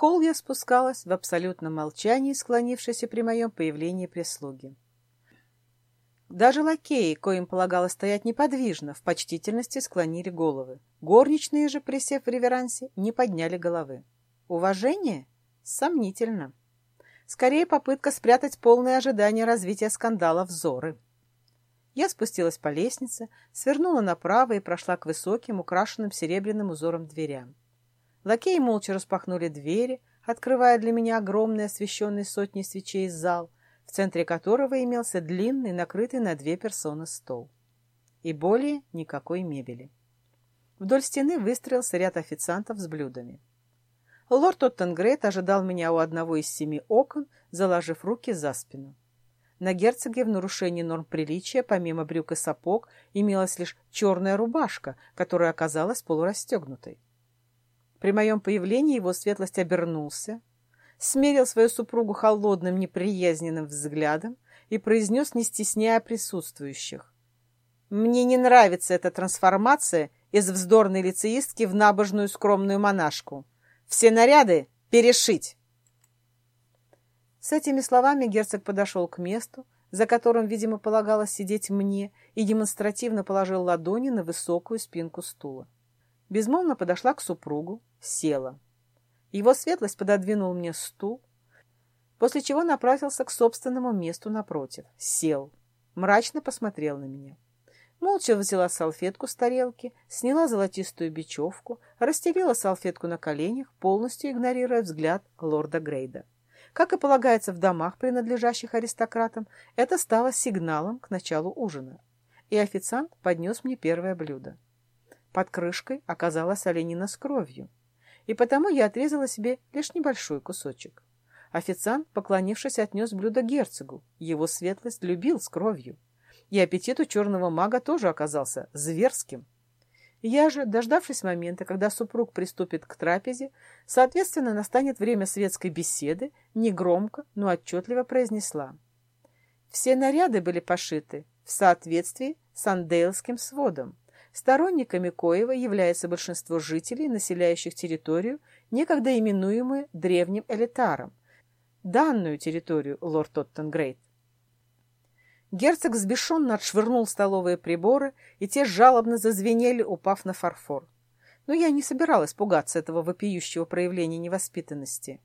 холл я спускалась в абсолютном молчании, склонившейся при моем появлении прислуги. Даже лакеи, коим полагалось стоять неподвижно, в почтительности склонили головы. Горничные же, присев в реверансе, не подняли головы. Уважение? Сомнительно. Скорее попытка спрятать полное ожидание развития скандала взоры. Я спустилась по лестнице, свернула направо и прошла к высоким, украшенным серебряным узором дверям. Лакеи молча распахнули двери, открывая для меня огромный освещенный сотней свечей зал, в центре которого имелся длинный, накрытый на две персоны стол. И более никакой мебели. Вдоль стены выстроился ряд официантов с блюдами. Лорд Оттенгрейд ожидал меня у одного из семи окон, заложив руки за спину. На герцоге в нарушении норм приличия, помимо брюк и сапог, имелась лишь черная рубашка, которая оказалась полурастегнутой. При моем появлении его светлость обернулся, смерил свою супругу холодным неприязненным взглядом и произнес, не стесняя присутствующих. «Мне не нравится эта трансформация из вздорной лицеистки в набожную скромную монашку. Все наряды перешить!» С этими словами герцог подошел к месту, за которым, видимо, полагалось сидеть мне, и демонстративно положил ладони на высокую спинку стула. Безмолвно подошла к супругу, села. Его светлость пододвинул мне стул, после чего направился к собственному месту напротив. Сел. Мрачно посмотрел на меня. Молча взяла салфетку с тарелки, сняла золотистую бечевку, расстелила салфетку на коленях, полностью игнорируя взгляд лорда Грейда. Как и полагается в домах, принадлежащих аристократам, это стало сигналом к началу ужина. И официант поднес мне первое блюдо. Под крышкой оказалась оленина с кровью и потому я отрезала себе лишь небольшой кусочек. Официант, поклонившись, отнес блюдо герцогу. Его светлость любил с кровью. И аппетит у черного мага тоже оказался зверским. Я же, дождавшись момента, когда супруг приступит к трапезе, соответственно, настанет время светской беседы, негромко, но отчетливо произнесла. Все наряды были пошиты в соответствии с андейлским сводом. Сторонниками Коева является большинство жителей, населяющих территорию, некогда именуемую древним элитаром. Данную территорию лорд Тоттенгрейд. Герцог взбешенно отшвырнул столовые приборы, и те жалобно зазвенели, упав на фарфор. Но я не собиралась пугаться этого вопиющего проявления невоспитанности.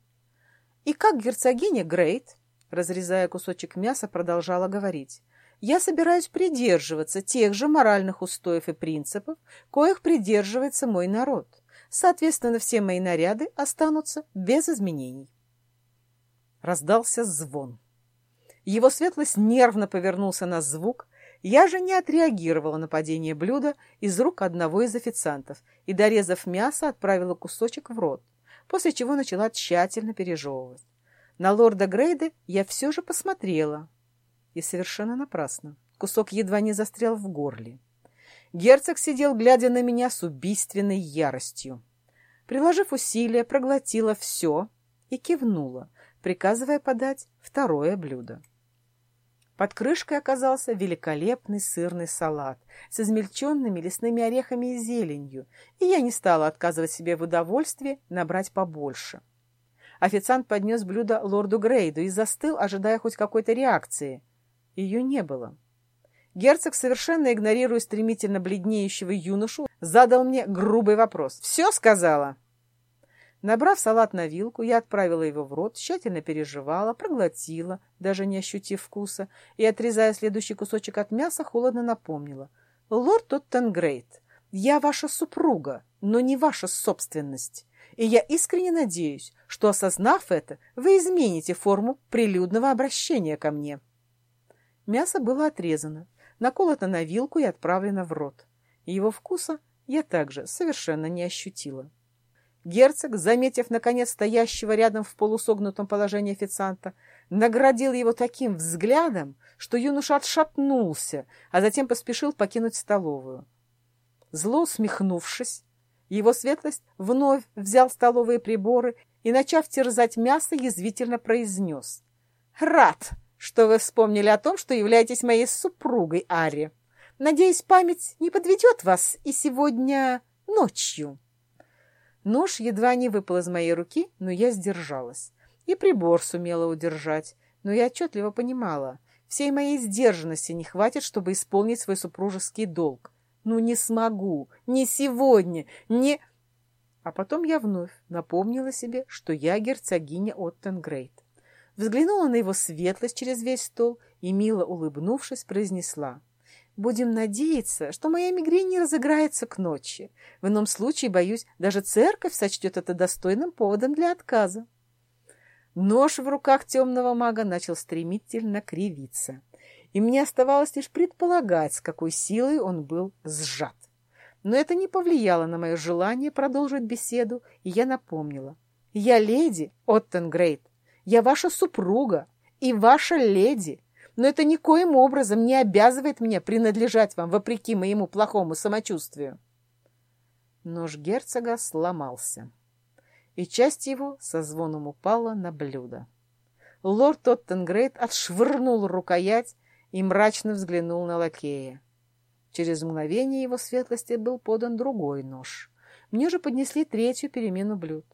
И как герцогиня Грейт, разрезая кусочек мяса, продолжала говорить я собираюсь придерживаться тех же моральных устоев и принципов, коих придерживается мой народ. Соответственно, все мои наряды останутся без изменений. Раздался звон. Его светлость нервно повернулся на звук, я же не отреагировала на падение блюда из рук одного из официантов и, дорезав мясо, отправила кусочек в рот, после чего начала тщательно пережевывать. На лорда Грейда я все же посмотрела, и совершенно напрасно. Кусок едва не застрял в горле. Герцог сидел, глядя на меня с убийственной яростью. Приложив усилия, проглотила все и кивнула, приказывая подать второе блюдо. Под крышкой оказался великолепный сырный салат с измельченными лесными орехами и зеленью, и я не стала отказывать себе в удовольствии набрать побольше. Официант поднес блюдо лорду Грейду и застыл, ожидая хоть какой-то реакции — ее не было. Герцог, совершенно игнорируя стремительно бледнеющего юношу, задал мне грубый вопрос. «Все сказала?» Набрав салат на вилку, я отправила его в рот, тщательно переживала, проглотила, даже не ощутив вкуса, и, отрезая следующий кусочек от мяса, холодно напомнила. «Лорд Тоттенгрейд, я ваша супруга, но не ваша собственность, и я искренне надеюсь, что, осознав это, вы измените форму прилюдного обращения ко мне». Мясо было отрезано, наколото на вилку и отправлено в рот. Его вкуса я также совершенно не ощутила. Герцог, заметив, наконец, стоящего рядом в полусогнутом положении официанта, наградил его таким взглядом, что юноша отшатнулся, а затем поспешил покинуть столовую. Зло усмехнувшись, его светлость вновь взял столовые приборы и, начав терзать мясо, язвительно произнес. «Рад, что вы вспомнили о том, что являетесь моей супругой, Ари. Надеюсь, память не подведет вас и сегодня ночью. Нож едва не выпал из моей руки, но я сдержалась. И прибор сумела удержать, но я отчетливо понимала, всей моей сдержанности не хватит, чтобы исполнить свой супружеский долг. Ну, не смогу, не сегодня, не... А потом я вновь напомнила себе, что я герцогиня Оттенгрейд. Взглянула на его светлость через весь стол и, мило улыбнувшись, произнесла. «Будем надеяться, что моя мигрень не разыграется к ночи. В ином случае, боюсь, даже церковь сочтет это достойным поводом для отказа». Нож в руках темного мага начал стремительно кривиться, и мне оставалось лишь предполагать, с какой силой он был сжат. Но это не повлияло на мое желание продолжить беседу, и я напомнила. «Я леди Оттенгрейд. Я ваша супруга и ваша леди. Но это никоим образом не обязывает меня принадлежать вам, вопреки моему плохому самочувствию». Нож герцога сломался, и часть его со звоном упала на блюдо. Лорд Оттенгрейд отшвырнул рукоять и мрачно взглянул на лакея. Через мгновение его светлости был подан другой нож. Мне же поднесли третью перемену блюд.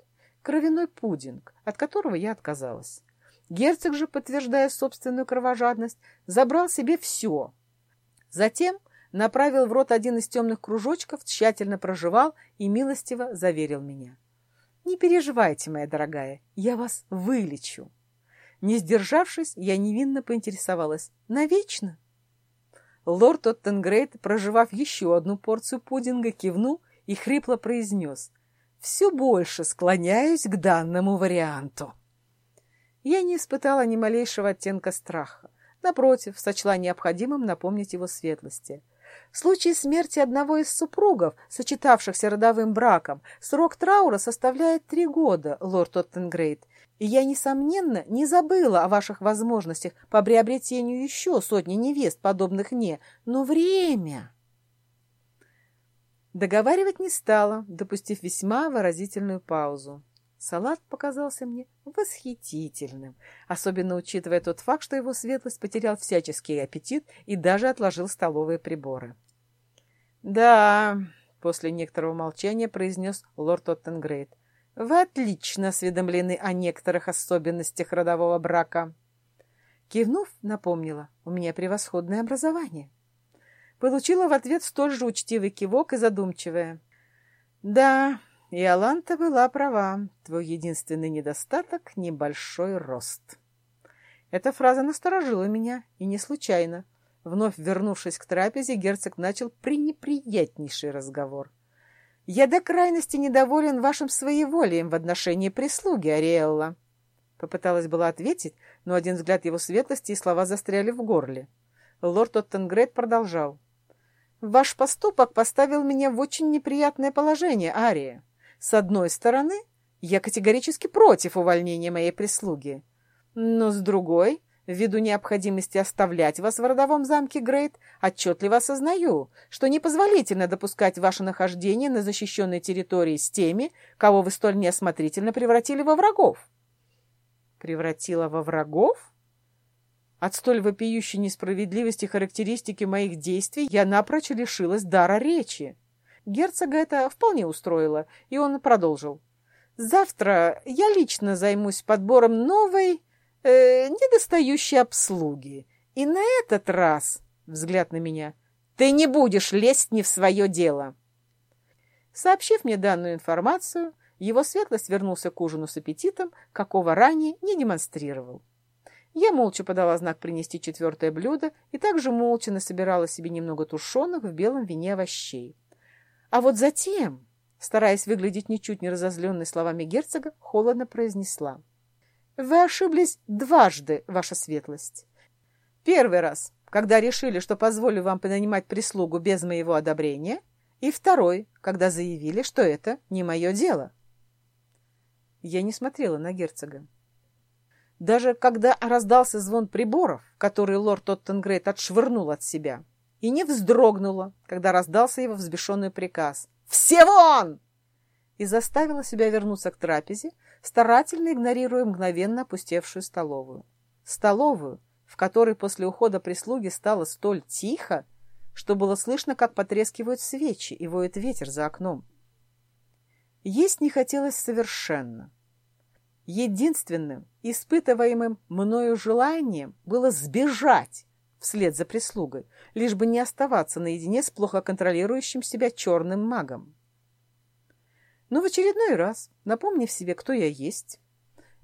Кровяной пудинг, от которого я отказалась. Герцог же, подтверждая собственную кровожадность, забрал себе все. Затем направил в рот один из темных кружочков, тщательно прожевал и милостиво заверил меня. «Не переживайте, моя дорогая, я вас вылечу». Не сдержавшись, я невинно поинтересовалась. «Навечно?» Лорд Оттенгрейд, проживав еще одну порцию пудинга, кивнул и хрипло произнес «Все больше склоняюсь к данному варианту». Я не испытала ни малейшего оттенка страха. Напротив, сочла необходимым напомнить его светлости. В случае смерти одного из супругов, сочетавшихся родовым браком, срок траура составляет три года, лорд Оттенгрейд, и я, несомненно, не забыла о ваших возможностях по приобретению еще сотни невест, подобных мне, но время... Договаривать не стала, допустив весьма выразительную паузу. Салат показался мне восхитительным, особенно учитывая тот факт, что его светлость потерял всяческий аппетит и даже отложил столовые приборы. «Да», — после некоторого молчания произнес лорд Оттенгрейд, вы отлично осведомлены о некоторых особенностях родового брака. Кивнув, напомнила, у меня превосходное образование. Получила в ответ столь же учтивый кивок и задумчивая. Да, и Аланта была права. Твой единственный недостаток — небольшой рост. Эта фраза насторожила меня, и не случайно. Вновь вернувшись к трапезе, герцог начал пренеприятнейший разговор — я до крайности недоволен вашим своеволием в отношении прислуги, Ариэлла. Попыталась была ответить, но один взгляд его светлости и слова застряли в горле. Лорд Оттенгрейд продолжал. «Ваш поступок поставил меня в очень неприятное положение, Ария. С одной стороны, я категорически против увольнения моей прислуги. Но с другой, Ввиду необходимости оставлять вас в родовом замке Грейт, отчетливо осознаю, что непозволительно допускать ваше нахождение на защищенной территории с теми, кого вы столь неосмотрительно превратили во врагов. Превратила во врагов? От столь вопиющей несправедливости характеристики моих действий я напрочь лишилась дара речи. Герцога это вполне устроило, и он продолжил. «Завтра я лично займусь подбором новой э, недостающей обслуги. И на этот раз, взгляд на меня, ты не будешь лезть не в свое дело. Сообщив мне данную информацию, его светлость вернулся к ужину с аппетитом, какого ранее не демонстрировал. Я молча подала знак принести четвертое блюдо и также молча насобирала себе немного тушеных в белом вине овощей. А вот затем, стараясь выглядеть ничуть не разозленной словами герцога, холодно произнесла — вы ошиблись дважды, ваша светлость. Первый раз, когда решили, что позволю вам нанимать прислугу без моего одобрения, и второй, когда заявили, что это не мое дело. Я не смотрела на герцога. Даже когда раздался звон приборов, который лорд Оттенгрейд отшвырнул от себя, и не вздрогнула, когда раздался его взбешенный приказ «Все вон!» и заставила себя вернуться к трапезе, старательно игнорируя мгновенно опустевшую столовую. Столовую, в которой после ухода прислуги стало столь тихо, что было слышно, как потрескивают свечи и воет ветер за окном. Есть не хотелось совершенно. Единственным испытываемым мною желанием было сбежать вслед за прислугой, лишь бы не оставаться наедине с плохо контролирующим себя черным магом. Но в очередной раз, напомнив себе, кто я есть,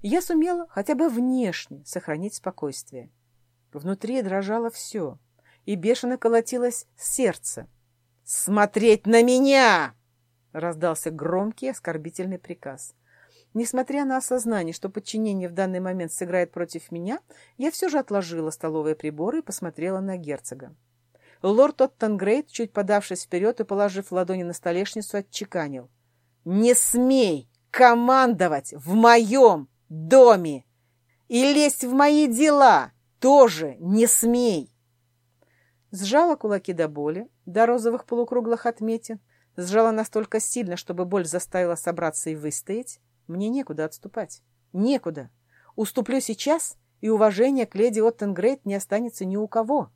я сумела хотя бы внешне сохранить спокойствие. Внутри дрожало все, и бешено колотилось сердце. «Смотреть на меня!» — раздался громкий оскорбительный приказ. Несмотря на осознание, что подчинение в данный момент сыграет против меня, я все же отложила столовые приборы и посмотрела на герцога. Лорд Оттенгрейд, чуть подавшись вперед и положив ладони на столешницу, отчеканил. «Не смей командовать в моем доме! И лезть в мои дела тоже не смей!» Сжала кулаки до боли, до розовых полукруглых отметин, сжала настолько сильно, чтобы боль заставила собраться и выстоять, мне некуда отступать. Некуда. Уступлю сейчас, и уважение к леди Оттенгрейд не останется ни у кого.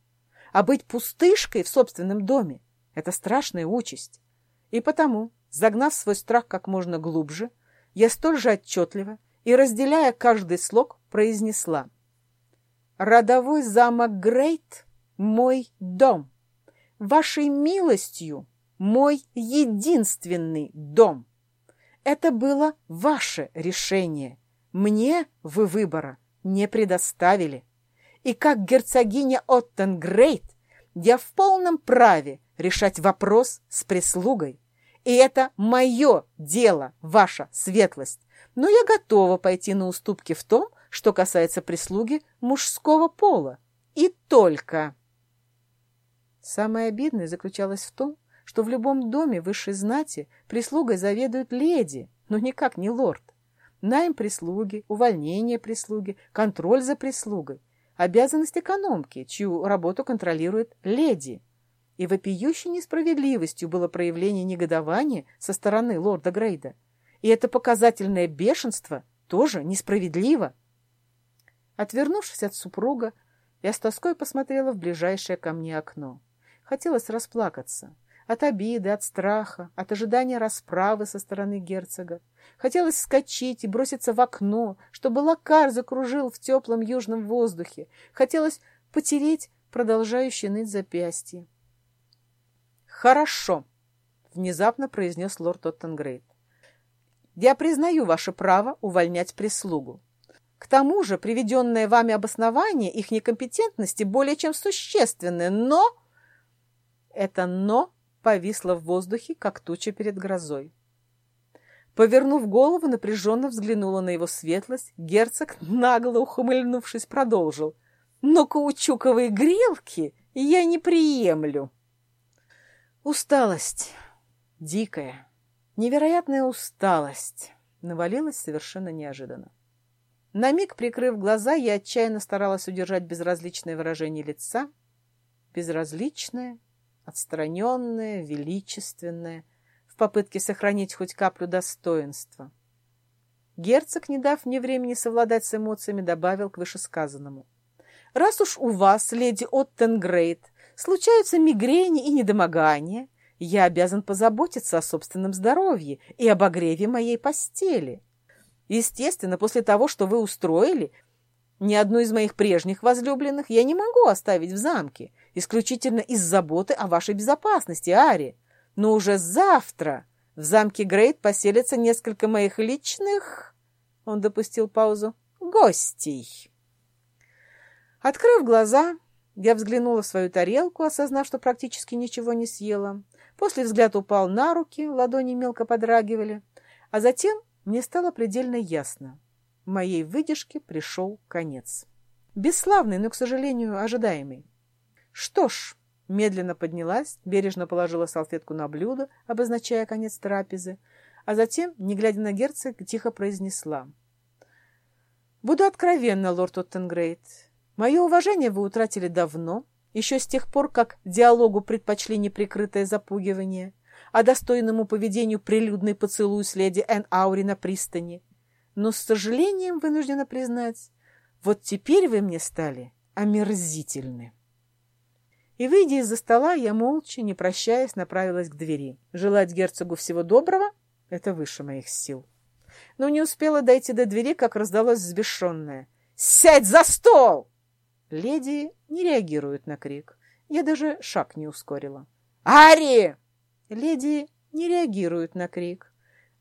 А быть пустышкой в собственном доме — это страшная участь. И потому, загнав свой страх как можно глубже, я столь же отчетливо и, разделяя каждый слог, произнесла. «Родовой замок Грейт — мой дом. Вашей милостью — мой единственный дом». Это было ваше решение. Мне вы выбора не предоставили. И как герцогиня Оттенгрейд я в полном праве решать вопрос с прислугой. И это мое дело, ваша светлость. Но я готова пойти на уступки в том, что касается прислуги мужского пола. И только. Самое обидное заключалось в том, что в любом доме высшей знати прислугой заведуют леди, но никак не лорд. Найм прислуги, увольнение прислуги, контроль за прислугой, обязанность экономки, чью работу контролирует леди. И вопиющей несправедливостью было проявление негодования со стороны лорда Грейда. И это показательное бешенство тоже несправедливо. Отвернувшись от супруга, я с тоской посмотрела в ближайшее ко мне окно. Хотелось расплакаться. От обиды, от страха, от ожидания расправы со стороны герцога. Хотелось вскочить и броситься в окно, чтобы лакар закружил в теплом южном воздухе. Хотелось потереть продолжающее ныть запястье. «Хорошо», — внезапно произнес лорд Оттенгрейд. «Я признаю ваше право увольнять прислугу. К тому же приведенное вами обоснование их некомпетентности более чем существенное, но...» Это «но» повисла в воздухе, как туча перед грозой. Повернув голову, напряженно взглянула на его светлость, герцог, нагло ухмыльнувшись, продолжил. «Но каучуковые грелки я не приемлю!» Усталость. Дикая, невероятная усталость навалилась совершенно неожиданно. На миг, прикрыв глаза, я отчаянно старалась удержать безразличное выражение лица. Безразличное, отстраненная, величественная, в попытке сохранить хоть каплю достоинства. Герцог, не дав мне времени совладать с эмоциями, добавил к вышесказанному. «Раз уж у вас, леди Оттенгрейд, случаются мигрени и недомогания, я обязан позаботиться о собственном здоровье и об огреве моей постели. Естественно, после того, что вы устроили, ни одну из моих прежних возлюбленных я не могу оставить в замке, исключительно из заботы о вашей безопасности, Ари. Но уже завтра в замке Грейт поселятся несколько моих личных...» Он допустил паузу. «Гостей». Открыв глаза, я взглянула в свою тарелку, осознав, что практически ничего не съела. После взгляд упал на руки, ладони мелко подрагивали. А затем мне стало предельно ясно. Моей выдержке пришел конец. Бесславный, но, к сожалению, ожидаемый. Что ж, медленно поднялась, бережно положила салфетку на блюдо, обозначая конец трапезы, а затем, не глядя на герцога, тихо произнесла. «Буду откровенна, лорд Оттенгрейд. Мое уважение вы утратили давно, еще с тех пор, как диалогу предпочли неприкрытое запугивание, а достойному поведению прилюдный поцелуй с леди Энн Аури на пристани. Но с сожалением вынуждена признать, вот теперь вы мне стали омерзительны». И, выйдя из-за стола, я молча, не прощаясь, направилась к двери. Желать герцогу всего доброго Это выше моих сил. Но не успела дойти до двери, как раздалось взбешенное. «Сядь за стол!» Леди не реагирует на крик. Я даже шаг не ускорила. «Ари!» Леди не реагирует на крик.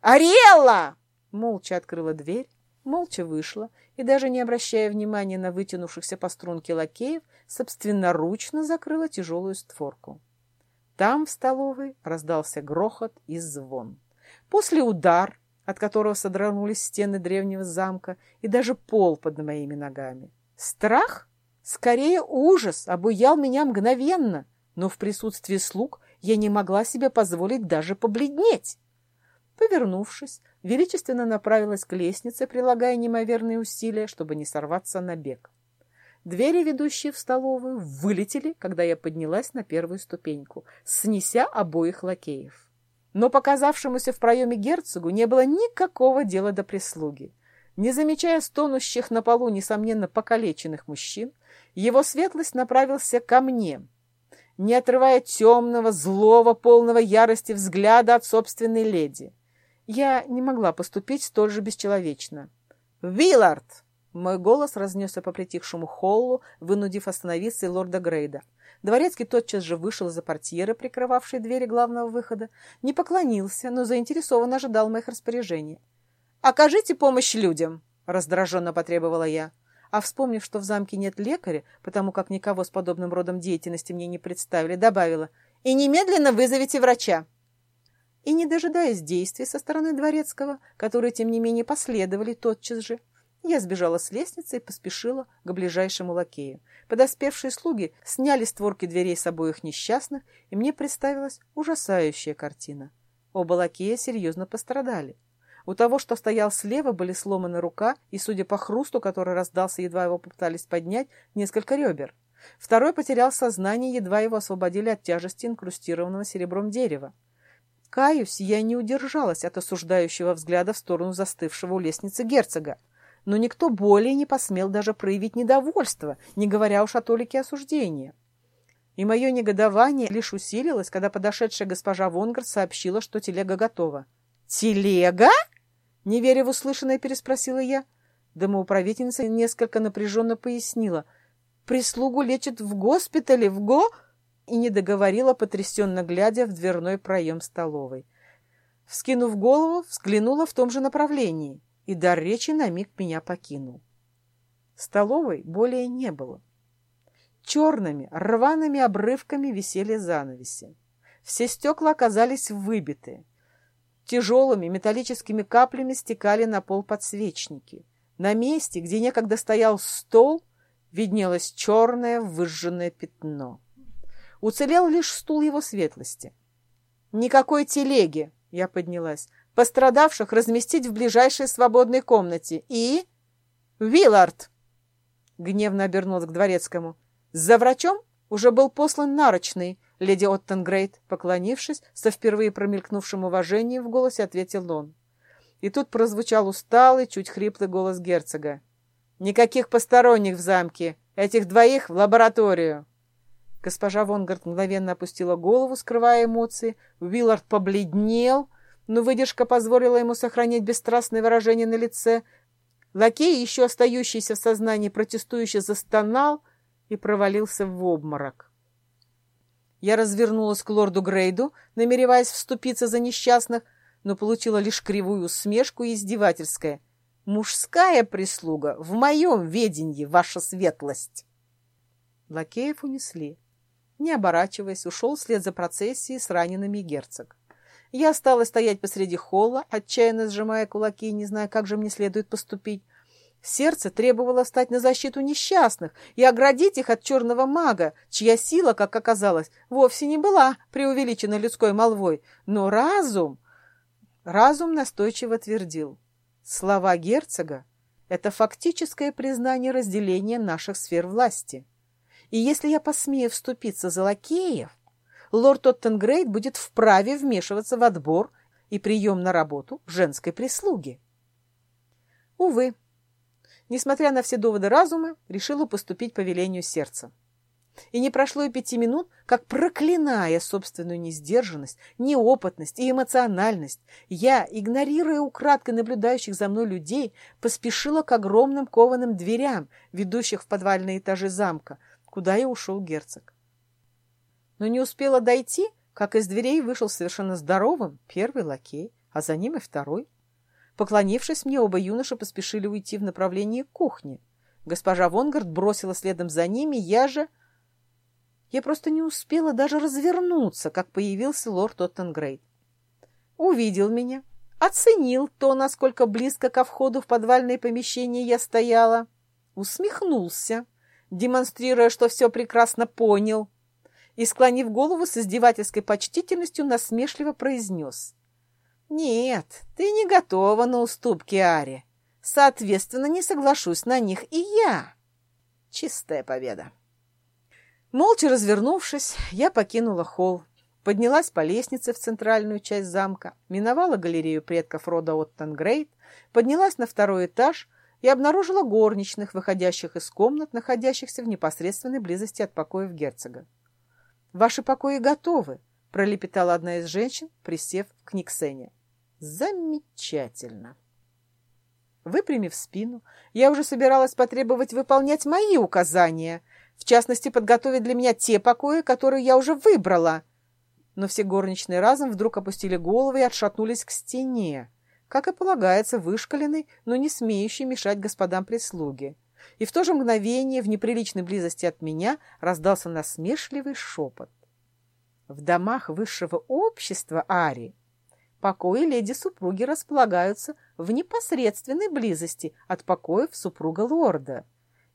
«Ариэлла!» Молча открыла дверь, молча вышла и, даже не обращая внимания на вытянувшихся по струнке лакеев, собственноручно закрыла тяжелую створку. Там, в столовой, раздался грохот и звон. После удар, от которого содрогнулись стены древнего замка и даже пол под моими ногами. Страх? Скорее ужас обуял меня мгновенно, но в присутствии слуг я не могла себе позволить даже побледнеть. Повернувшись, величественно направилась к лестнице, прилагая неимоверные усилия, чтобы не сорваться на бег. Двери, ведущие в столовую, вылетели, когда я поднялась на первую ступеньку, снеся обоих лакеев. Но показавшемуся в проеме герцогу не было никакого дела до прислуги. Не замечая стонущих на полу, несомненно, покалеченных мужчин, его светлость направился ко мне, не отрывая темного, злого, полного ярости взгляда от собственной леди. Я не могла поступить столь же бесчеловечно. «Виллард!» Мой голос разнесся по притихшему холлу, вынудив остановиться и лорда Грейда. Дворецкий тотчас же вышел из-за портьеры, прикрывавшей двери главного выхода, не поклонился, но заинтересованно ожидал моих распоряжений. «Окажите помощь людям!» — раздраженно потребовала я. А вспомнив, что в замке нет лекаря, потому как никого с подобным родом деятельности мне не представили, добавила «И немедленно вызовите врача!» И, не дожидаясь действий со стороны дворецкого, которые, тем не менее, последовали тотчас же, я сбежала с лестницы и поспешила к ближайшему лакею. Подоспевшие слуги сняли створки дверей с обоих несчастных, и мне представилась ужасающая картина. Оба лакея серьезно пострадали. У того, что стоял слева, были сломаны рука, и, судя по хрусту, который раздался, едва его попытались поднять, несколько ребер. Второй потерял сознание, едва его освободили от тяжести инкрустированного серебром дерева. Каюсь, я не удержалась от осуждающего взгляда в сторону застывшего у лестницы герцога, но никто более не посмел даже проявить недовольство, не говоря уж о толике осуждения. И мое негодование лишь усилилось, когда подошедшая госпожа Вонгард сообщила, что телега готова. «Телега?» — не веря в услышанное, переспросила я. Домоуправительница несколько напряженно пояснила. «Прислугу лечат в госпитале, в го...» и не договорила, потрясенно глядя в дверной проем столовой. Вскинув голову, взглянула в том же направлении, и дар речи на миг меня покинул. Столовой более не было. Черными, рваными обрывками висели занавеси. Все стекла оказались выбиты. Тяжелыми металлическими каплями стекали на пол подсвечники. На месте, где некогда стоял стол, виднелось черное выжженное пятно. Уцелел лишь стул его светлости. «Никакой телеги!» — я поднялась. «Пострадавших разместить в ближайшей свободной комнате. И...» «Виллард!» — гневно обернулась к дворецкому. «За врачом уже был послан нарочный». Леди Оттенгрейд, поклонившись, со впервые промелькнувшим уважением в голосе ответил он. И тут прозвучал усталый, чуть хриплый голос герцога. «Никаких посторонних в замке! Этих двоих в лабораторию!» Госпожа Вонгард мгновенно опустила голову, скрывая эмоции. Уиллард побледнел, но выдержка позволила ему сохранить бесстрастное выражение на лице. Лакей, еще остающийся в сознании, протестующе застонал и провалился в обморок. Я развернулась к лорду Грейду, намереваясь вступиться за несчастных, но получила лишь кривую усмешку и издевательское. «Мужская прислуга в моем ведении, ваша светлость!» Лакеев унесли. Не оборачиваясь, ушел вслед за процессией с ранеными герцог. Я осталась стоять посреди холла, отчаянно сжимая кулаки, не зная, как же мне следует поступить. Сердце требовало встать на защиту несчастных и оградить их от черного мага, чья сила, как оказалось, вовсе не была преувеличена людской молвой. Но разум... Разум настойчиво твердил. Слова герцога — это фактическое признание разделения наших сфер власти. И если я посмею вступиться за лакеев, лорд Оттенгрейд будет вправе вмешиваться в отбор и прием на работу женской прислуги. Увы, несмотря на все доводы разума, решила поступить по велению сердца. И не прошло и пяти минут, как проклиная собственную несдержанность, неопытность и эмоциональность, я, игнорируя украдкой наблюдающих за мной людей, поспешила к огромным кованым дверям, ведущих в подвальные этажи замка, куда и ушел герцог. Но не успела дойти, как из дверей вышел совершенно здоровым первый лакей, а за ним и второй. Поклонившись мне, оба юноши поспешили уйти в направлении кухни. Госпожа Вонгард бросила следом за ними, я же... Я просто не успела даже развернуться, как появился лорд Оттенгрейд. Увидел меня, оценил то, насколько близко ко входу в подвальное помещение я стояла, усмехнулся, демонстрируя, что все прекрасно понял, и, склонив голову с издевательской почтительностью, насмешливо произнес. «Нет, ты не готова на уступки, Ари. Соответственно, не соглашусь на них и я». Чистая победа. Молча развернувшись, я покинула холл, поднялась по лестнице в центральную часть замка, миновала галерею предков рода Оттенгрейд, поднялась на второй этаж и обнаружила горничных, выходящих из комнат, находящихся в непосредственной близости от покоев герцога. «Ваши покои готовы», — пролепетала одна из женщин, присев к Никсене. «Замечательно». Выпрямив спину, я уже собиралась потребовать выполнять мои указания — в частности, подготовить для меня те покои, которые я уже выбрала. Но все горничные разом вдруг опустили головы и отшатнулись к стене, как и полагается вышкаленной, но не смеющей мешать господам прислуги. И в то же мгновение в неприличной близости от меня раздался насмешливый шепот. В домах высшего общества Ари покои леди-супруги располагаются в непосредственной близости от покоев супруга лорда.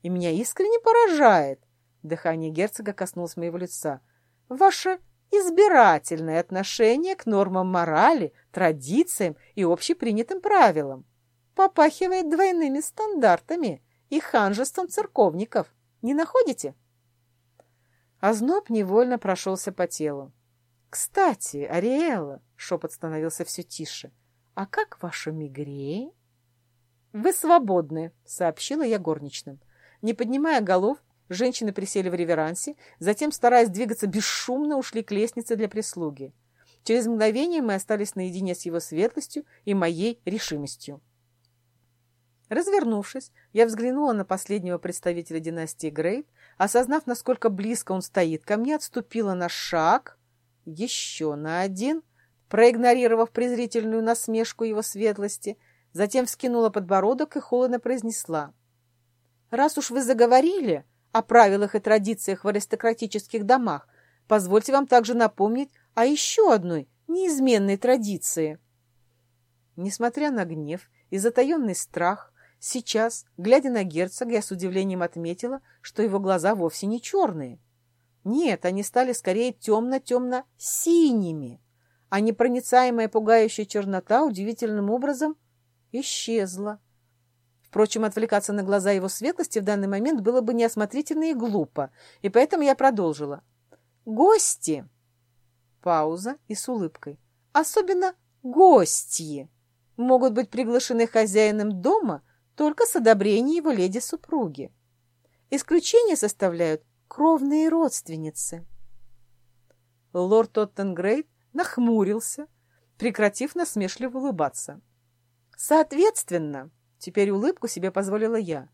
И меня искренне поражает, Дыхание герцога коснулось моего лица. «Ваше избирательное отношение к нормам морали, традициям и общепринятым правилам. Попахивает двойными стандартами и ханжеством церковников. Не находите?» Озноб невольно прошелся по телу. «Кстати, Ариэла!» — шепот становился все тише. «А как ваша мигрень?» «Вы свободны», — сообщила я горничным. Не поднимая голов, Женщины присели в реверансе, затем, стараясь двигаться бесшумно, ушли к лестнице для прислуги. Через мгновение мы остались наедине с его светлостью и моей решимостью. Развернувшись, я взглянула на последнего представителя династии Грейт, осознав, насколько близко он стоит ко мне, отступила на шаг, еще на один, проигнорировав презрительную насмешку его светлости, затем вскинула подбородок и холодно произнесла. «Раз уж вы заговорили, о правилах и традициях в аристократических домах, позвольте вам также напомнить о еще одной неизменной традиции. Несмотря на гнев и затаенный страх, сейчас, глядя на герцога, я с удивлением отметила, что его глаза вовсе не черные. Нет, они стали скорее темно-темно-синими, а непроницаемая пугающая чернота удивительным образом исчезла. Впрочем, отвлекаться на глаза его светлости в данный момент было бы неосмотрительно и глупо, и поэтому я продолжила. «Гости!» Пауза и с улыбкой. «Особенно гости могут быть приглашены хозяином дома только с одобрения его леди-супруги. Исключение составляют кровные родственницы». Лорд Тоттенгрейд нахмурился, прекратив насмешливо улыбаться. «Соответственно...» Теперь улыбку себе позволила я.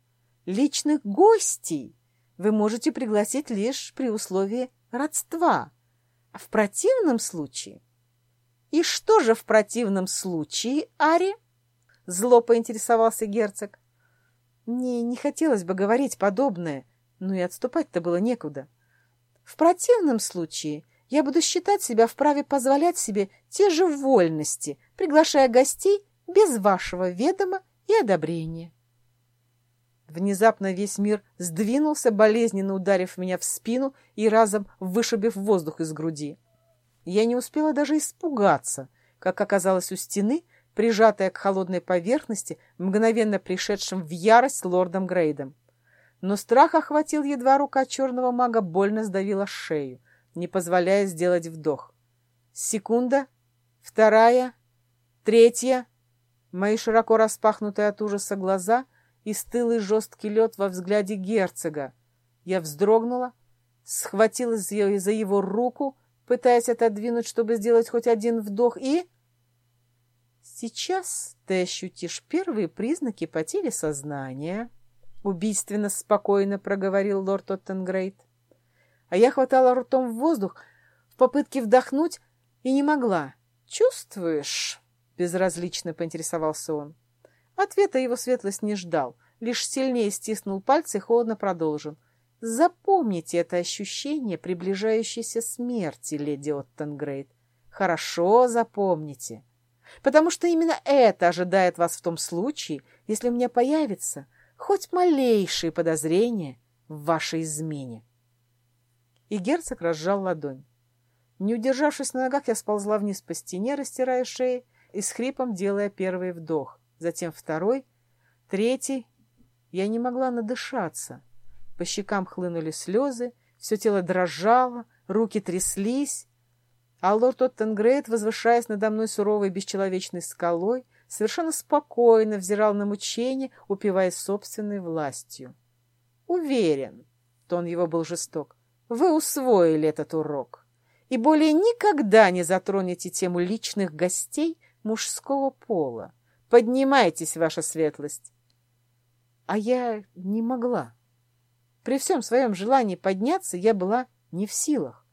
Личных гостей вы можете пригласить лишь при условии родства. А в противном случае... И что же в противном случае, Ари? Зло поинтересовался герцог. Мне не хотелось бы говорить подобное, но и отступать-то было некуда. В противном случае я буду считать себя вправе позволять себе те же вольности, приглашая гостей без вашего ведома и одобрение. Внезапно весь мир сдвинулся, болезненно ударив меня в спину и разом вышибив воздух из груди. Я не успела даже испугаться, как оказалось у стены, прижатая к холодной поверхности, мгновенно пришедшим в ярость лордом Грейдом. Но страх охватил едва рука черного мага, больно сдавила шею, не позволяя сделать вдох. Секунда, вторая, третья — Мои широко распахнутые от ужаса глаза и стылый жесткий лед во взгляде герцога. Я вздрогнула, схватилась за его руку, пытаясь отодвинуть, чтобы сделать хоть один вдох, и... «Сейчас ты ощутишь первые признаки потери сознания», — убийственно спокойно проговорил лорд Оттенгрейд. А я хватала ртом в воздух в попытке вдохнуть и не могла. «Чувствуешь?» — безразлично поинтересовался он. Ответа его светлость не ждал, лишь сильнее стиснул пальцы и холодно продолжил. Запомните это ощущение приближающейся смерти, леди Оттенгрейд. Хорошо запомните. Потому что именно это ожидает вас в том случае, если у меня появится хоть малейшие подозрения в вашей измене. И герцог разжал ладонь. Не удержавшись на ногах, я сползла вниз по стене, растирая шеи и с хрипом делая первый вдох, затем второй, третий. Я не могла надышаться. По щекам хлынули слезы, все тело дрожало, руки тряслись, а лорд Оттенгрейд, возвышаясь надо мной суровой бесчеловечной скалой, совершенно спокойно взирал на мучение, упиваясь собственной властью. «Уверен», — тон его был жесток, — «вы усвоили этот урок и более никогда не затронете тему личных гостей мужского пола. Поднимайтесь, ваша светлость!» А я не могла. При всем своем желании подняться я была не в силах.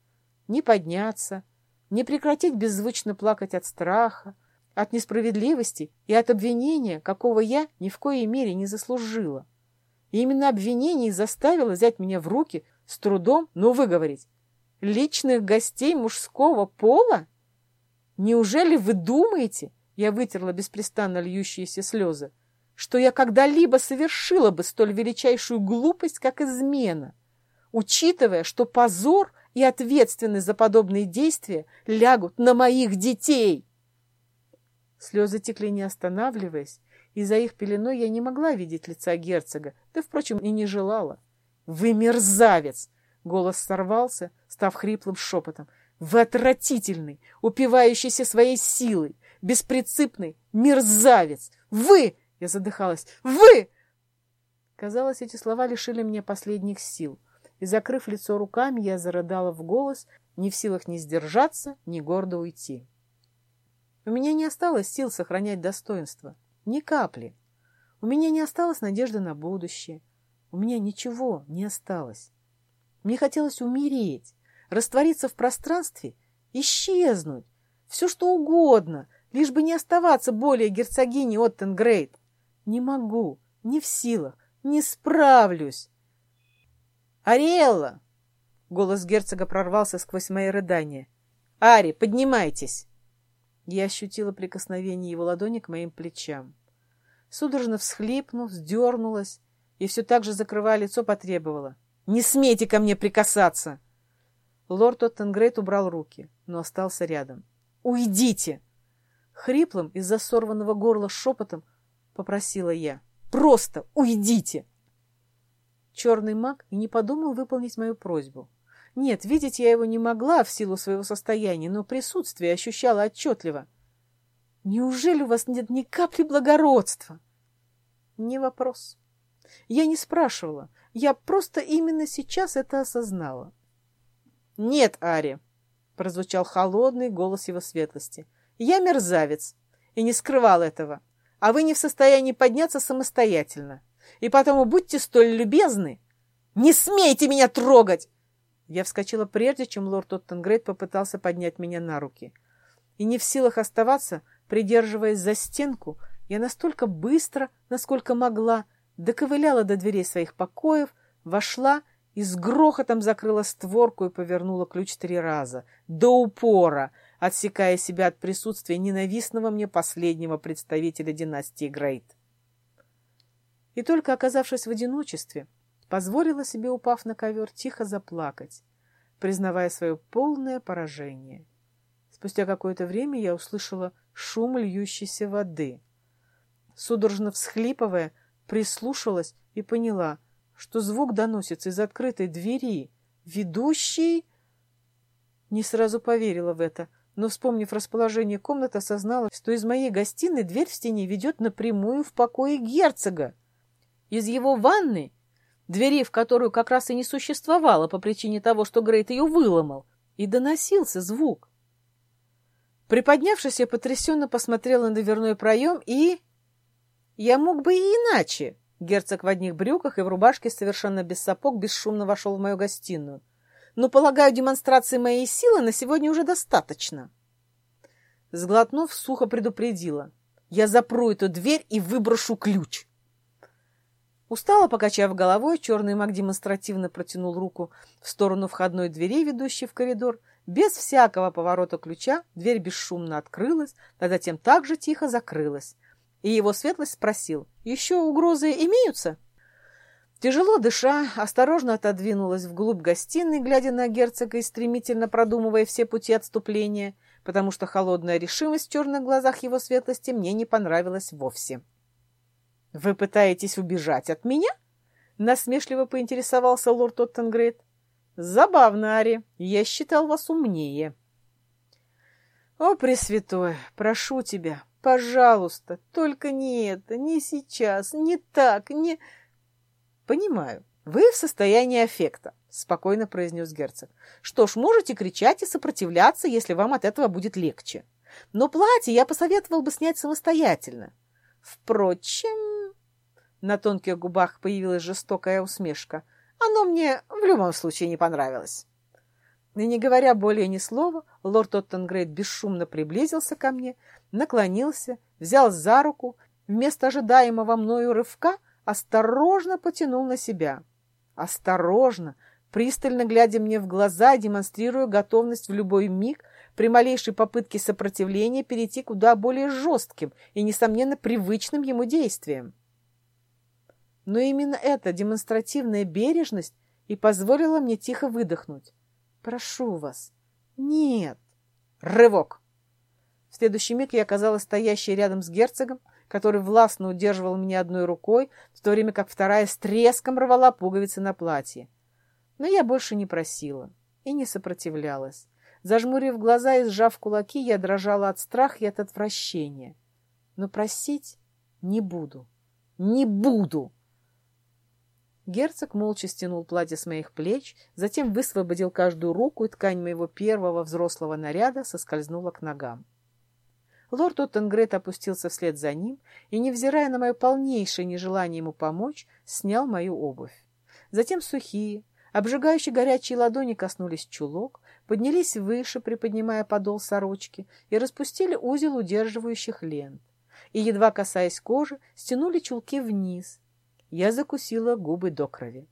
Не подняться, не прекратить беззвучно плакать от страха, от несправедливости и от обвинения, какого я ни в коей мере не заслужила. И именно обвинение заставило взять меня в руки с трудом, но выговорить. Личных гостей мужского пола? Неужели вы думаете, я вытерла беспрестанно льющиеся слезы, что я когда-либо совершила бы столь величайшую глупость, как измена, учитывая, что позор и ответственность за подобные действия лягут на моих детей. Слезы текли не останавливаясь, и за их пеленой я не могла видеть лица герцога, да, впрочем, и не желала. «Вы мерзавец!» — голос сорвался, став хриплым шепотом. «Вы отвратительный, упивающийся своей силой, беспринципный мерзавец! Вы я задыхалась. «Вы!» Казалось, эти слова лишили меня последних сил. И, закрыв лицо руками, я зарыдала в голос, не в силах ни сдержаться, ни гордо уйти. У меня не осталось сил сохранять достоинство. Ни капли. У меня не осталось надежды на будущее. У меня ничего не осталось. Мне хотелось умереть, раствориться в пространстве, исчезнуть. Все что угодно, лишь бы не оставаться более герцогиней Оттенгрейд. Не могу, не в силах, не справлюсь. «Ариэлла!» — голос герцога прорвался сквозь мои рыдания. «Ари, поднимайтесь!» Я ощутила прикосновение его ладони к моим плечам. Судорожно всхлипнув, сдернулась и все так же, закрывая лицо, потребовала. «Не смейте ко мне прикасаться!» Лорд Оттенгрейд убрал руки, но остался рядом. «Уйдите!» Хриплым из-за сорванного горла шепотом — попросила я. «Просто уйдите!» Черный маг и не подумал выполнить мою просьбу. Нет, видеть я его не могла в силу своего состояния, но присутствие ощущала отчетливо. «Неужели у вас нет ни капли благородства?» «Не вопрос. Я не спрашивала. Я просто именно сейчас это осознала». «Нет, Ари!» — прозвучал холодный голос его светлости. «Я мерзавец и не скрывал этого а вы не в состоянии подняться самостоятельно. И потому будьте столь любезны. Не смейте меня трогать! Я вскочила прежде, чем лорд Оттенгрейд попытался поднять меня на руки. И не в силах оставаться, придерживаясь за стенку, я настолько быстро, насколько могла, доковыляла до дверей своих покоев, вошла и с грохотом закрыла створку и повернула ключ три раза. До упора, отсекая себя от присутствия ненавистного мне последнего представителя династии Грейт. И только оказавшись в одиночестве, позволила себе, упав на ковер, тихо заплакать, признавая свое полное поражение. Спустя какое-то время я услышала шум льющейся воды. Судорожно всхлипывая, прислушалась и поняла, что звук доносится из открытой двери, ведущей... Не сразу поверила в это — но, вспомнив расположение комнаты, осознала, что из моей гостиной дверь в стене ведет напрямую в покое герцога. Из его ванны двери, в которую как раз и не существовало по причине того, что Грейт ее выломал, и доносился звук. Приподнявшись, я потрясенно посмотрела на дверной проем и... Я мог бы и иначе. Герцог в одних брюках и в рубашке совершенно без сапог бесшумно вошел в мою гостиную. Но, полагаю, демонстрации моей силы на сегодня уже достаточно. Сглотнув, сухо предупредила. Я запру эту дверь и выброшу ключ. Устало покачав головой, черный маг демонстративно протянул руку в сторону входной двери, ведущей в коридор. Без всякого поворота ключа дверь бесшумно открылась, а затем также тихо закрылась. И его светлость спросил, «Еще угрозы имеются?» Тяжело дыша, осторожно отодвинулась вглубь гостиной, глядя на герцога и стремительно продумывая все пути отступления, потому что холодная решимость в черных глазах его светлости мне не понравилась вовсе. «Вы пытаетесь убежать от меня?» — насмешливо поинтересовался лорд Оттенгрейд. «Забавно, Ари. Я считал вас умнее». «О, Пресвятой, прошу тебя, пожалуйста, только не это, не сейчас, не так, не...» «Понимаю. Вы в состоянии аффекта», — спокойно произнес герцог. «Что ж, можете кричать и сопротивляться, если вам от этого будет легче. Но платье я посоветовал бы снять самостоятельно. Впрочем...» На тонких губах появилась жестокая усмешка. «Оно мне в любом случае не понравилось». И не говоря более ни слова, лорд Оттенгрейд бесшумно приблизился ко мне, наклонился, взял за руку, вместо ожидаемого мною рывка — осторожно потянул на себя. Осторожно, пристально глядя мне в глаза, демонстрируя готовность в любой миг при малейшей попытке сопротивления перейти куда более жестким и, несомненно, привычным ему действиям. Но именно эта демонстративная бережность и позволила мне тихо выдохнуть. «Прошу вас». «Нет». Рывок. В следующий миг я оказалась стоящей рядом с герцогом, который властно удерживал меня одной рукой, в то время как вторая с треском рвала пуговицы на платье. Но я больше не просила и не сопротивлялась. Зажмурив глаза и сжав кулаки, я дрожала от страха и от отвращения. Но просить не буду. Не буду! Герцог молча стянул платье с моих плеч, затем высвободил каждую руку, и ткань моего первого взрослого наряда соскользнула к ногам. Лорд Оттенгрет опустился вслед за ним и, невзирая на мое полнейшее нежелание ему помочь, снял мою обувь. Затем сухие, обжигающие горячие ладони коснулись чулок, поднялись выше, приподнимая подол сорочки, и распустили узел удерживающих лент. И, едва касаясь кожи, стянули чулки вниз. Я закусила губы до крови.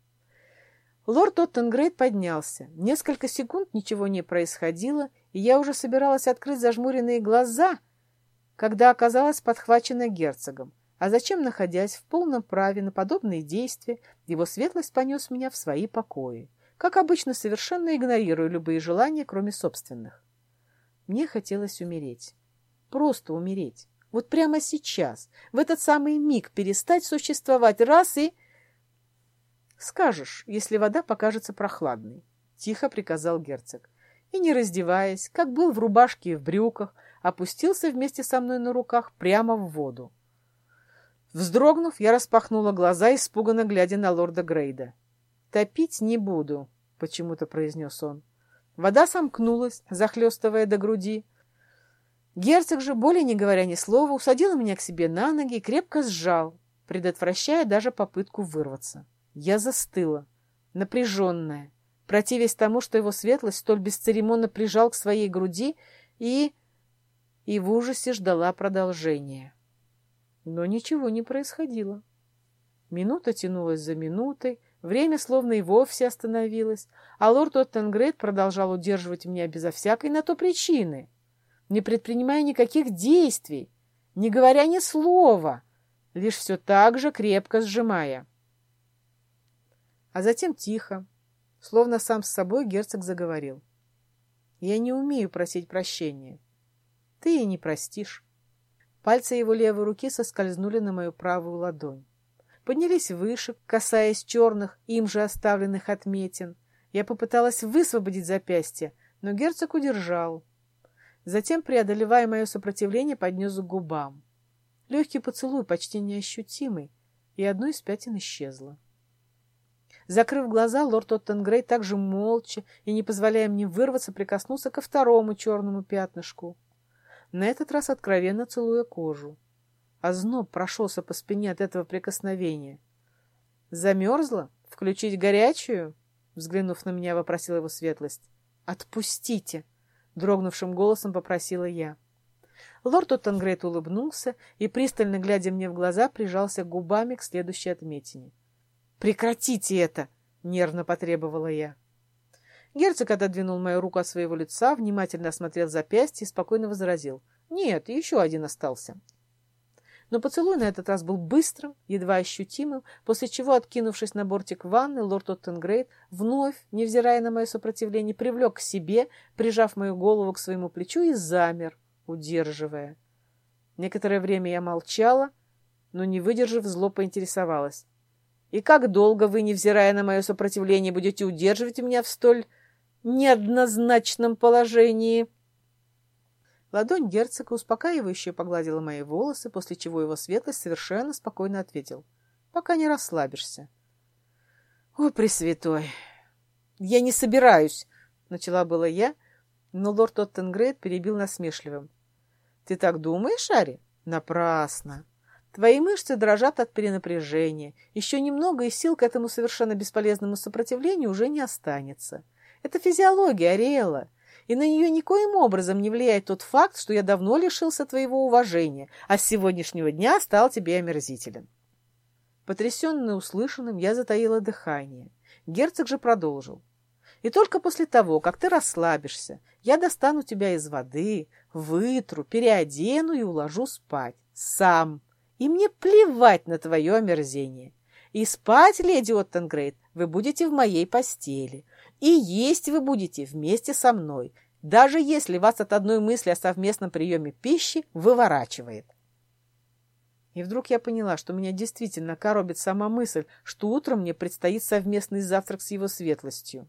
Лорд Оттенгрейд поднялся. Несколько секунд ничего не происходило, и я уже собиралась открыть зажмуренные глаза — когда оказалась подхвачена герцогом, а зачем, находясь в полном праве на подобные действия, его светлость понес меня в свои покои, как обычно совершенно игнорируя любые желания, кроме собственных. Мне хотелось умереть. Просто умереть. Вот прямо сейчас, в этот самый миг перестать существовать раз и... «Скажешь, если вода покажется прохладной», — тихо приказал герцог. И, не раздеваясь, как был в рубашке и в брюках, опустился вместе со мной на руках прямо в воду. Вздрогнув, я распахнула глаза, испуганно глядя на лорда Грейда. «Топить не буду», — почему-то произнес он. Вода сомкнулась, захлестывая до груди. Герцог же, более не говоря ни слова, усадил меня к себе на ноги и крепко сжал, предотвращая даже попытку вырваться. Я застыла, напряженная, противясь тому, что его светлость столь бесцеремонно прижал к своей груди и и в ужасе ждала продолжения. Но ничего не происходило. Минута тянулась за минутой, время словно и вовсе остановилось, а лорд Оттенгрейд продолжал удерживать меня безо всякой на то причины, не предпринимая никаких действий, не говоря ни слова, лишь все так же крепко сжимая. А затем тихо, словно сам с собой герцог заговорил. «Я не умею просить прощения. Ты и не простишь. Пальцы его левой руки соскользнули на мою правую ладонь. Поднялись выше, касаясь черных, им же оставленных отметин. Я попыталась высвободить запястье, но герцог удержал. Затем, преодолевая мое сопротивление, поднес к губам. Легкий поцелуй, почти неощутимый, и одно из пятен исчезло. Закрыв глаза, лорд Оттенгрей также молча и, не позволяя мне вырваться, прикоснулся ко второму черному пятнышку. На этот раз откровенно целуя кожу. А зноб прошелся по спине от этого прикосновения. «Замерзла? Включить горячую?» Взглянув на меня, вопросила его светлость. «Отпустите!» — дрогнувшим голосом попросила я. Лорд Оттенгрейд улыбнулся и, пристально глядя мне в глаза, прижался губами к следующей отметине. «Прекратите это!» — нервно потребовала я. Герцог отодвинул мою руку от своего лица, внимательно осмотрел запястье и спокойно возразил. «Нет, еще один остался». Но поцелуй на этот раз был быстрым, едва ощутимым, после чего, откинувшись на бортик ванны, лорд Оттенгрейд вновь, невзирая на мое сопротивление, привлек к себе, прижав мою голову к своему плечу и замер, удерживая. Некоторое время я молчала, но, не выдержав, зло поинтересовалась. «И как долго вы, невзирая на мое сопротивление, будете удерживать меня в столь неоднозначном положении?» Ладонь герцога успокаивающе погладила мои волосы, после чего его светлость совершенно спокойно ответил. «Пока не расслабишься». «О, Пресвятой! Я не собираюсь!» — начала было я, но лорд Оттенгрейд перебил насмешливым. «Ты так думаешь, Ари? Напрасно. Твои мышцы дрожат от перенапряжения. Еще немного, и сил к этому совершенно бесполезному сопротивлению уже не останется. Это физиология, Ариэла и на нее никоим образом не влияет тот факт, что я давно лишился твоего уважения, а с сегодняшнего дня стал тебе омерзителен. Потрясенный услышанным, я затаила дыхание. Герцог же продолжил. И только после того, как ты расслабишься, я достану тебя из воды, вытру, переодену и уложу спать. Сам. И мне плевать на твое омерзение. И спать, леди Оттенгрейд, вы будете в моей постели. И есть вы будете вместе со мной, даже если вас от одной мысли о совместном приеме пищи выворачивает. И вдруг я поняла, что меня действительно коробит сама мысль, что утром мне предстоит совместный завтрак с его светлостью.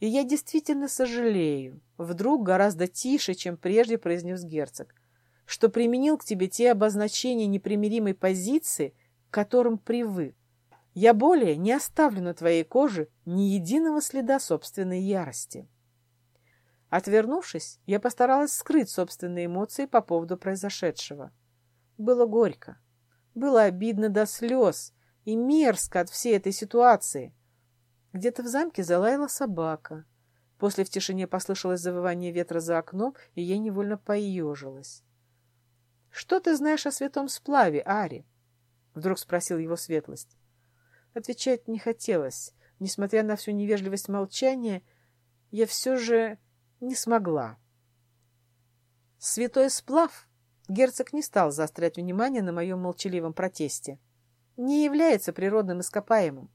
И я действительно сожалею, вдруг гораздо тише, чем прежде произнес герцог, что применил к тебе те обозначения непримиримой позиции, к которым привык. Я более не оставлю на твоей коже ни единого следа собственной ярости. Отвернувшись, я постаралась скрыть собственные эмоции по поводу произошедшего. Было горько, было обидно до слез и мерзко от всей этой ситуации. Где-то в замке залаяла собака. После в тишине послышалось завывание ветра за окном, и я невольно поежилась. — Что ты знаешь о святом сплаве, Ари? — вдруг спросил его светлость. Отвечать не хотелось. Несмотря на всю невежливость молчания, я все же не смогла. Святой сплав, герцог не стал заострять внимание на моем молчаливом протесте, не является природным ископаемым.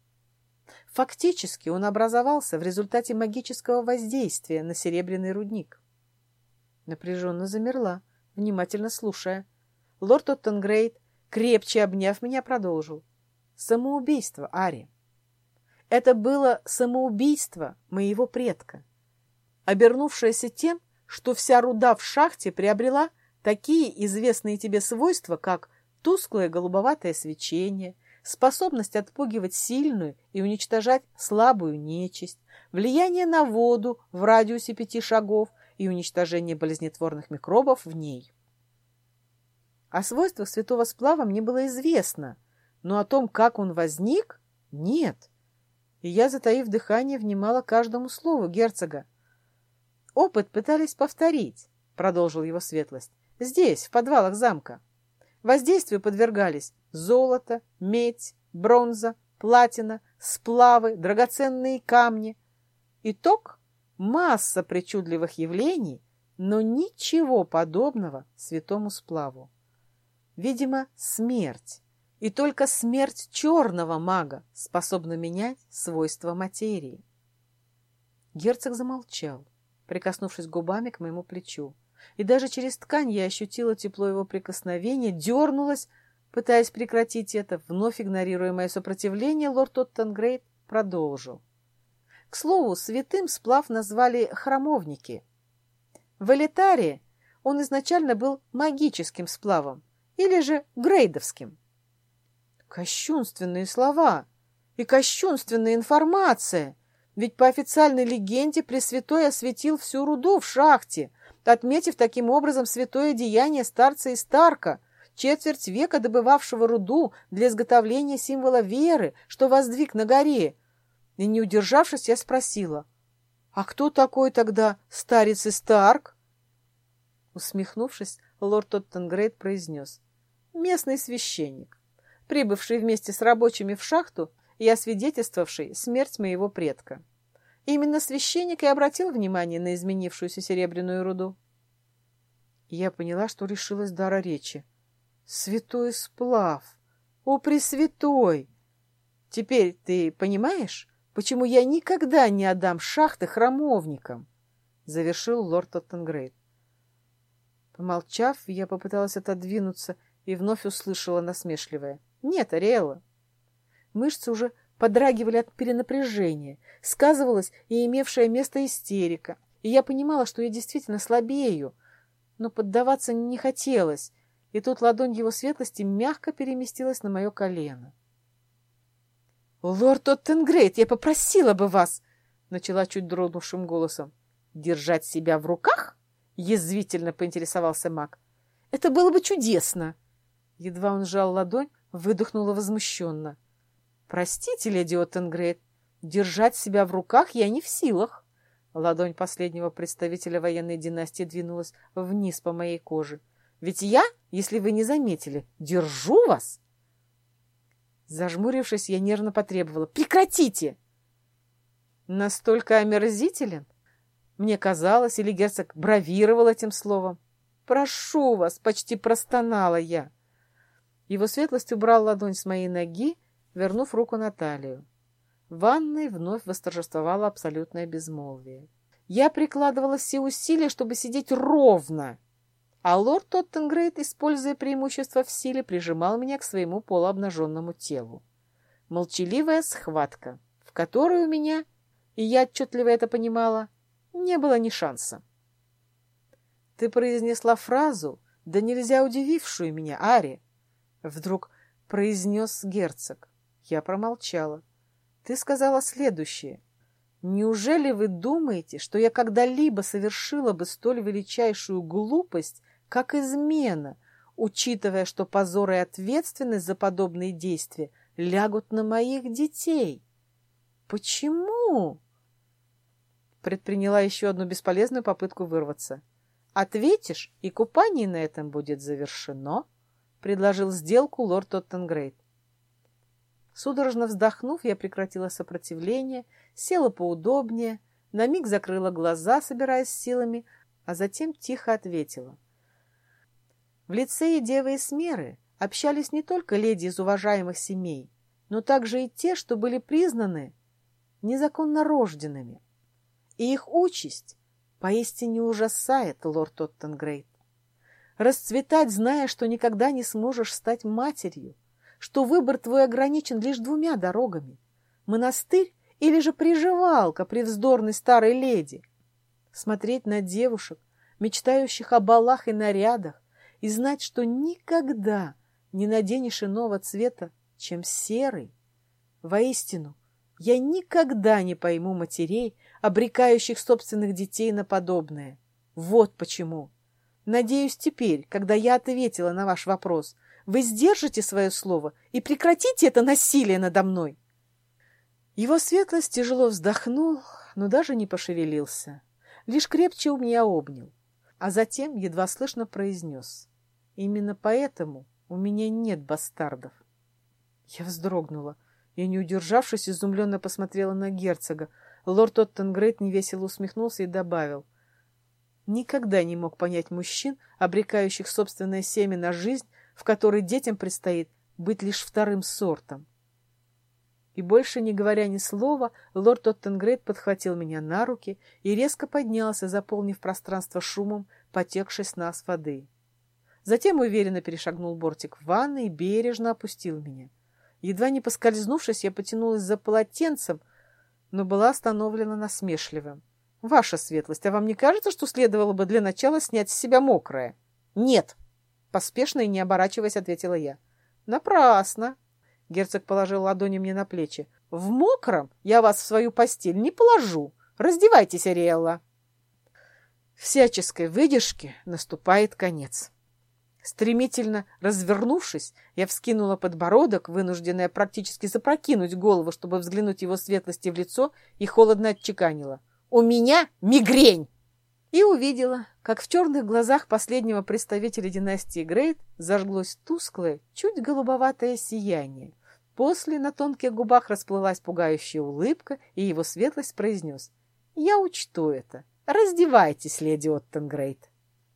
Фактически он образовался в результате магического воздействия на серебряный рудник. Напряженно замерла, внимательно слушая. Лорд Оттенгрейд, крепче обняв меня, продолжил. Самоубийство, Ари. Это было самоубийство моего предка, обернувшееся тем, что вся руда в шахте приобрела такие известные тебе свойства, как тусклое голубоватое свечение, способность отпугивать сильную и уничтожать слабую нечисть, влияние на воду в радиусе пяти шагов и уничтожение болезнетворных микробов в ней. О свойствах святого сплава мне было известно, но о том, как он возник, нет. И я, затаив дыхание, внимала каждому слову герцога. Опыт пытались повторить, продолжил его светлость, здесь, в подвалах замка. Воздействию подвергались золото, медь, бронза, платина, сплавы, драгоценные камни. Итог — масса причудливых явлений, но ничего подобного святому сплаву. Видимо, смерть и только смерть черного мага способна менять свойства материи. Герцог замолчал, прикоснувшись губами к моему плечу. И даже через ткань я ощутила тепло его прикосновения, дернулась, пытаясь прекратить это, вновь игнорируя мое сопротивление, лорд Оттенгрейд продолжил. К слову, святым сплав назвали храмовники. В Элитаре он изначально был магическим сплавом, или же грейдовским. Кощунственные слова. И кощунственная информация. Ведь по официальной легенде Пресвятой осветил всю руду в шахте, отметив таким образом святое деяние старца и старка, четверть века добывавшего руду для изготовления символа веры, что воздвиг на горе. И не удержавшись, я спросила, «А кто такой тогда старец и старк?» Усмехнувшись, лорд Тоттенгрейд произнес, «Местный священник, прибывший вместе с рабочими в шахту и освидетельствовавший смерть моего предка. Именно священник и обратил внимание на изменившуюся серебряную руду. Я поняла, что решилась дара речи. Святой сплав! О, Пресвятой! Теперь ты понимаешь, почему я никогда не отдам шахты храмовникам? Завершил лорд Тоттенгрейд. Помолчав, я попыталась отодвинуться и вновь услышала насмешливое. «Нет, Ариэла, Мышцы уже подрагивали от перенапряжения, сказывалась и имевшая место истерика, и я понимала, что я действительно слабею, но поддаваться не хотелось, и тут ладонь его светлости мягко переместилась на мое колено. «Лорд Оттенгрейд, я попросила бы вас!» — начала чуть дрогнувшим голосом. «Держать себя в руках?» — язвительно поинтересовался маг. «Это было бы чудесно!» Едва он сжал ладонь, выдохнула возмущенно. «Простите, леди Оттенгрейд, держать себя в руках я не в силах». Ладонь последнего представителя военной династии двинулась вниз по моей коже. «Ведь я, если вы не заметили, держу вас!» Зажмурившись, я нервно потребовала. «Прекратите!» «Настолько омерзителен?» Мне казалось, или герцог бравировал этим словом. «Прошу вас!» — почти простонала я. Его светлость убрал ладонь с моей ноги вернув руку на талию. В ванной вновь восторжествовало абсолютное безмолвие. Я прикладывала все усилия, чтобы сидеть ровно, а лорд Тоттенгрейд, используя преимущество в силе, прижимал меня к своему полуобнаженному телу. Молчаливая схватка, в которой у меня, и я отчетливо это понимала, не было ни шанса. «Ты произнесла фразу, да нельзя удивившую меня, Ари!» Вдруг произнес герцог. Я промолчала. Ты сказала следующее. Неужели вы думаете, что я когда-либо совершила бы столь величайшую глупость, как измена, учитывая, что позор и ответственность за подобные действия лягут на моих детей? Почему? Предприняла еще одну бесполезную попытку вырваться. Ответишь, и купание на этом будет завершено, предложил сделку лорд Тоттенгрейд. Судорожно вздохнув, я прекратила сопротивление, села поудобнее, на миг закрыла глаза, собираясь силами, а затем тихо ответила. В лицее Девы и Смеры общались не только леди из уважаемых семей, но также и те, что были признаны незаконно рожденными. И их участь поистине ужасает, лорд Тоттенгрейд. Расцветать, зная, что никогда не сможешь стать матерью, что выбор твой ограничен лишь двумя дорогами — монастырь или же приживалка при вздорной старой леди. Смотреть на девушек, мечтающих о балах и нарядах, и знать, что никогда не наденешь иного цвета, чем серый. Воистину, я никогда не пойму матерей, обрекающих собственных детей на подобное. Вот почему. Надеюсь, теперь, когда я ответила на ваш вопрос, вы сдержите свое слово и прекратите это насилие надо мной. Его светлость тяжело вздохнул, но даже не пошевелился, лишь крепче у меня обнял, а затем едва слышно произнес. Именно поэтому у меня нет бастардов. Я вздрогнула и, не удержавшись, изумленно посмотрела на герцога. Лорд Оттенгрейд невесело усмехнулся и добавил. Никогда не мог понять мужчин, обрекающих собственное семя на жизнь в которой детям предстоит быть лишь вторым сортом. И больше не говоря ни слова, лорд Оттенгрейд подхватил меня на руки и резко поднялся, заполнив пространство шумом, потекшей с нас воды. Затем уверенно перешагнул бортик в ванной и бережно опустил меня. Едва не поскользнувшись, я потянулась за полотенцем, но была остановлена насмешливым. — Ваша светлость, а вам не кажется, что следовало бы для начала снять с себя мокрое? — Нет! — Поспешно и не оборачиваясь, ответила я. «Напрасно!» Герцог положил ладони мне на плечи. «В мокром я вас в свою постель не положу. Раздевайтесь, Ариэлла!» Всяческой выдержке наступает конец. Стремительно развернувшись, я вскинула подбородок, вынужденная практически запрокинуть голову, чтобы взглянуть его светлости в лицо, и холодно отчеканила. «У меня мигрень!» И увидела, как в черных глазах последнего представителя династии Грейт зажглось тусклое, чуть голубоватое сияние. После на тонких губах расплылась пугающая улыбка, и его светлость произнес. «Я учту это. Раздевайтесь, леди Оттенгрейд».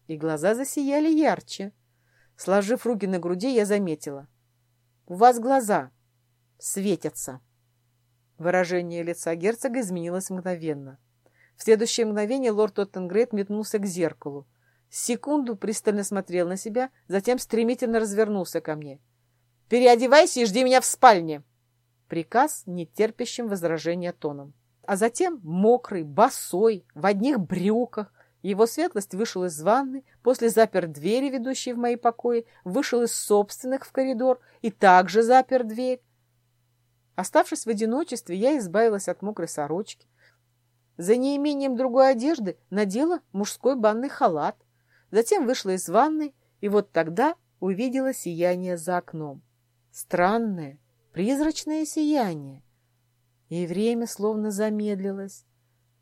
И глаза засияли ярче. Сложив руки на груди, я заметила. «У вас глаза светятся». Выражение лица герцога изменилось мгновенно. В следующее мгновение лорд Оттенгрейд метнулся к зеркалу. Секунду пристально смотрел на себя, затем стремительно развернулся ко мне. «Переодевайся и жди меня в спальне!» Приказ, не терпящим возражения тоном. А затем, мокрый, босой, в одних брюках, его светлость вышел из ванны, после запер двери, ведущие в мои покои, вышел из собственных в коридор и также запер дверь. Оставшись в одиночестве, я избавилась от мокрой сорочки. За неимением другой одежды надела мужской банный халат. Затем вышла из ванны, и вот тогда увидела сияние за окном. Странное, призрачное сияние. И время словно замедлилось.